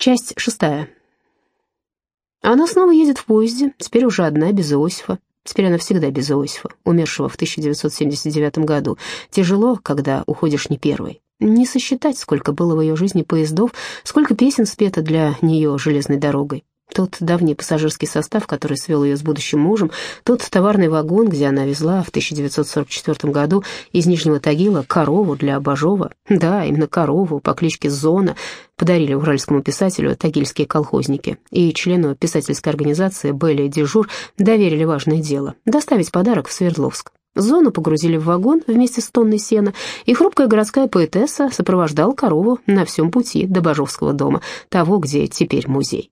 Часть шестая. Она снова едет в поезде, теперь уже одна, без Иосифа. Теперь она всегда без Иосифа, умершего в 1979 году. Тяжело, когда уходишь не первой. Не сосчитать, сколько было в ее жизни поездов, сколько песен спето для нее железной дорогой. Тот давний пассажирский состав, который свел ее с будущим мужем, тот товарный вагон, где она везла в 1944 году из Нижнего Тагила корову для Бажова, да, именно корову по кличке Зона, подарили уральскому писателю тагильские колхозники, и члену писательской организации Белли Дежур доверили важное дело – доставить подарок в Свердловск. Зону погрузили в вагон вместе с тонной сена, и хрупкая городская поэтесса сопровождала корову на всем пути до Бажовского дома, того, где теперь музей.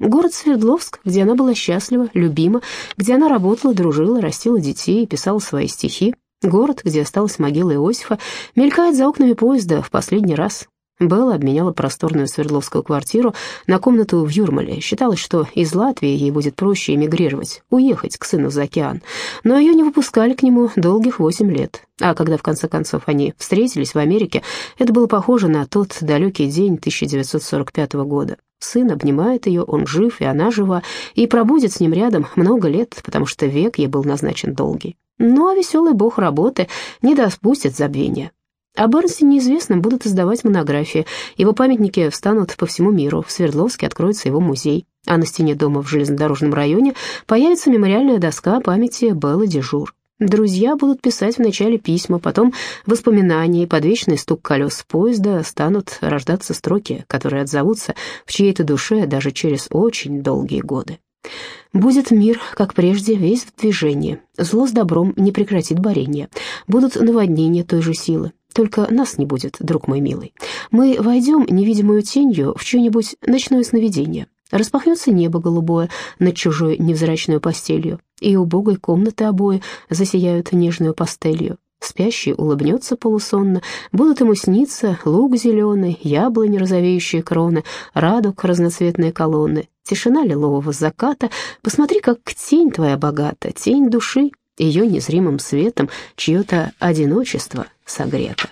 Город Свердловск, где она была счастлива, любима, где она работала, дружила, растила детей и писала свои стихи. Город, где осталась могила Иосифа, мелькает за окнами поезда в последний раз. Белла обменяла просторную Свердловскую квартиру на комнату в Юрмале. Считалось, что из Латвии ей будет проще эмигрировать, уехать к сыну за океан. Но ее не выпускали к нему долгих восемь лет. А когда в конце концов они встретились в Америке, это было похоже на тот далекий день 1945 года. Сын обнимает ее, он жив, и она жива, и пробудет с ним рядом много лет, потому что век ей был назначен долгий. Ну а веселый бог работы не доспустит забвения. О Бернсе неизвестно, будут издавать монографии. Его памятники встанут по всему миру. В Свердловске откроется его музей. А на стене дома в железнодорожном районе появится мемориальная доска памяти Беллы Дежур. Друзья будут писать вначале письма, потом воспоминания, и под вечный стук колес поезда станут рождаться строки, которые отзовутся в чьей-то душе даже через очень долгие годы. Будет мир, как прежде, весь в движении. Зло с добром не прекратит борения. Будут наводнения той же силы. Только нас не будет, друг мой милый. Мы войдем невидимую тенью в чье-нибудь ночное сновидение. Распахнется небо голубое над чужой невзрачной постелью, и убогой комнаты обои засияют нежную пастелью. Спящий улыбнется полусонно, будут ему сниться луг зеленый, яблони розовеющие кроны, радуг разноцветные колонны, тишина лилового заката. Посмотри, как тень твоя богата, тень души, ее незримым светом чье-то одиночество согрето.